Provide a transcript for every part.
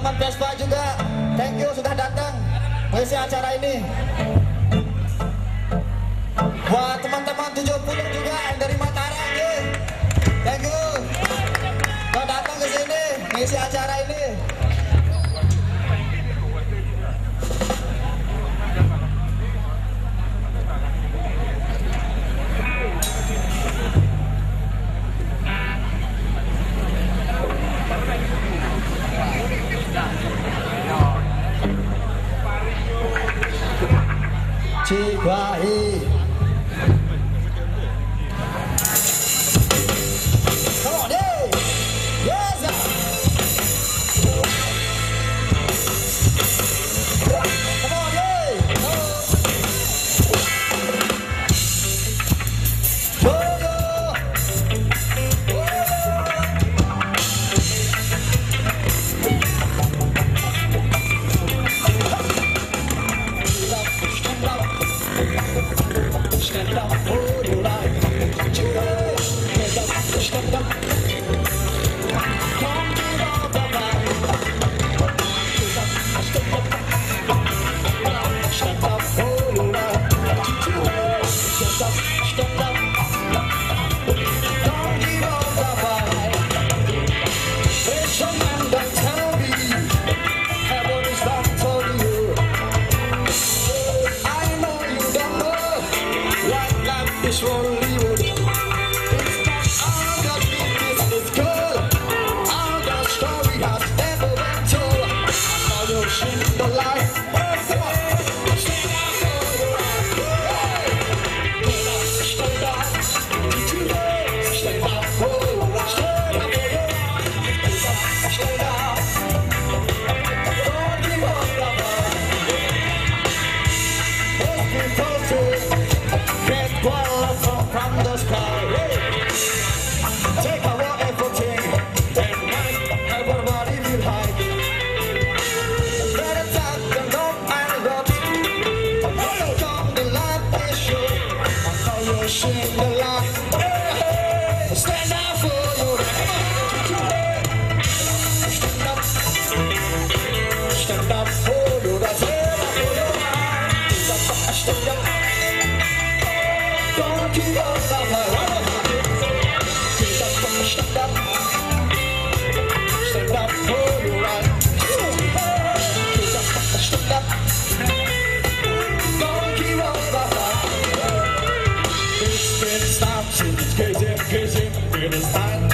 teman-teman Vespa juga. Thank you sudah datang mengisi acara ini. Buat teman-teman 70 juga yang dari Mataram thank you. Sudah datang ke sini mengisi acara ini. Atibaí. crazy, feel the.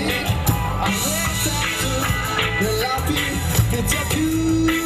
I'm left after the lobby, the jacuzzi.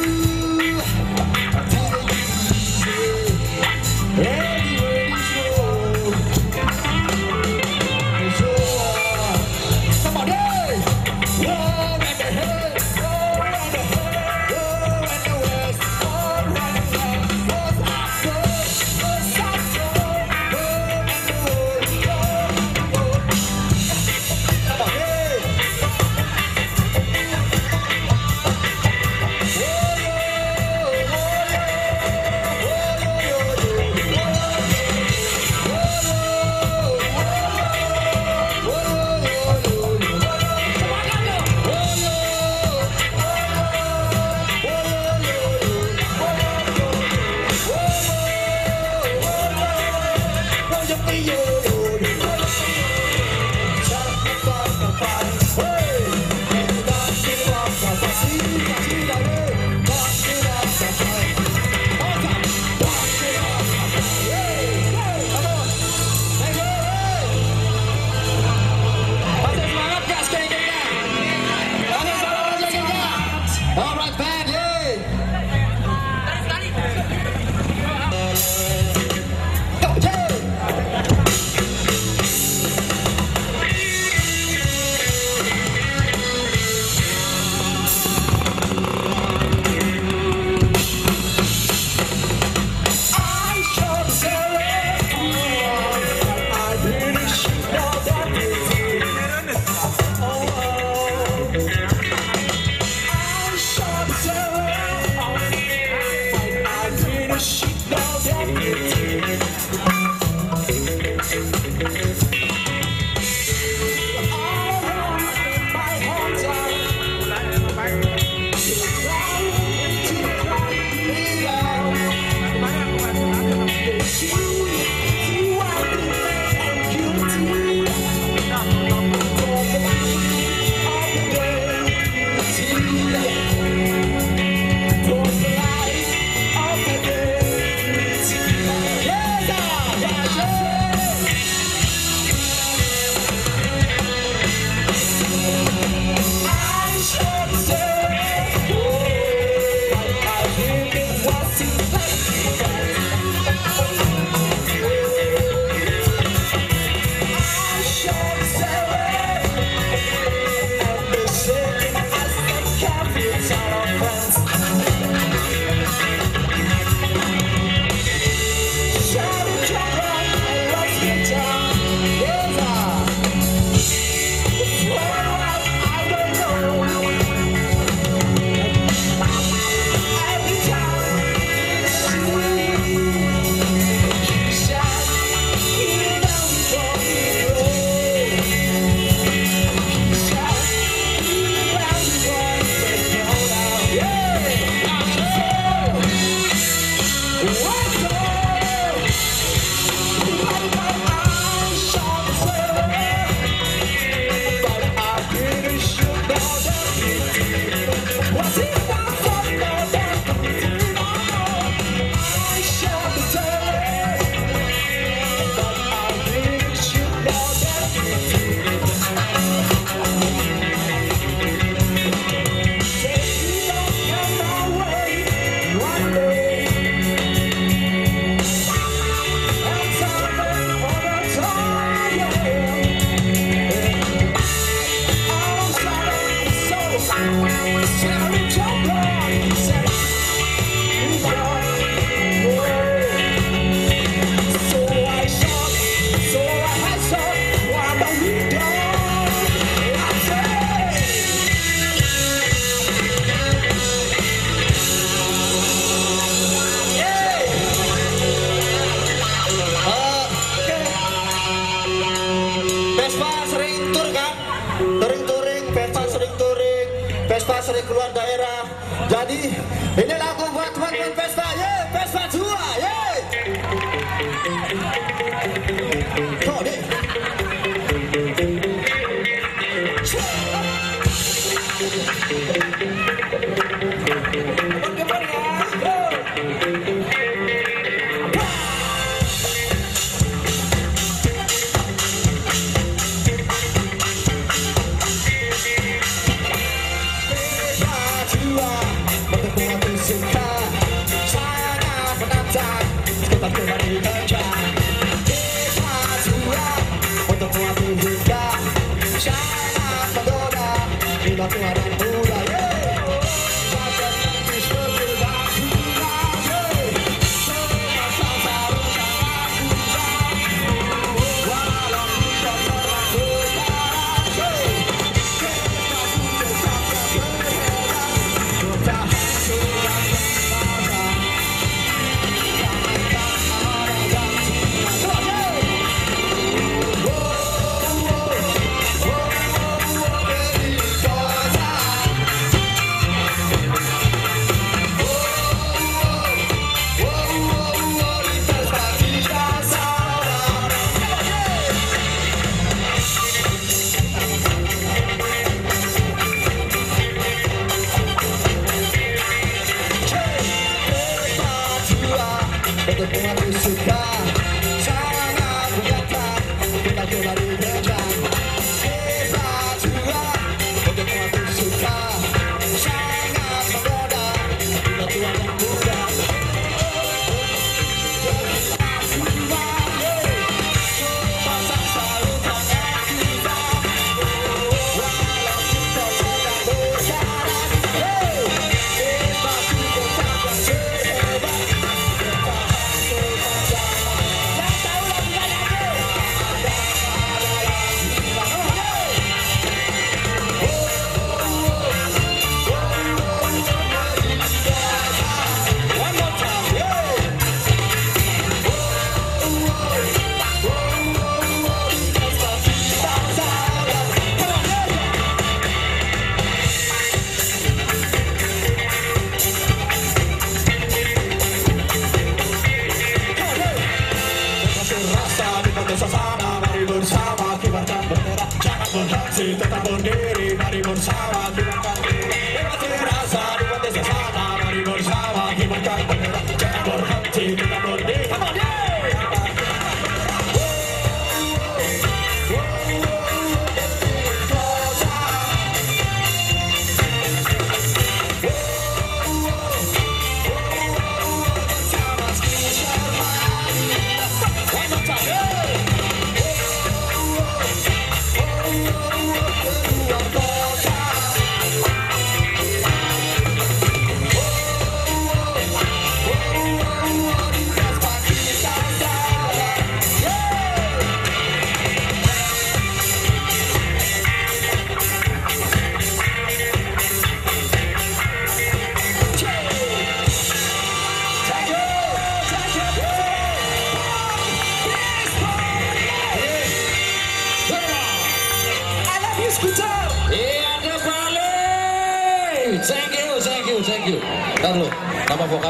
Kita jangan lupa kita kembali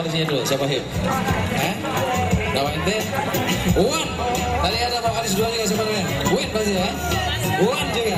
di sini dulu. Siapa Hip? Eh? Nama ente? Wan. Tadi ada Pak Aris dua juga siapa namanya? Wan pasti ya. Wan juga.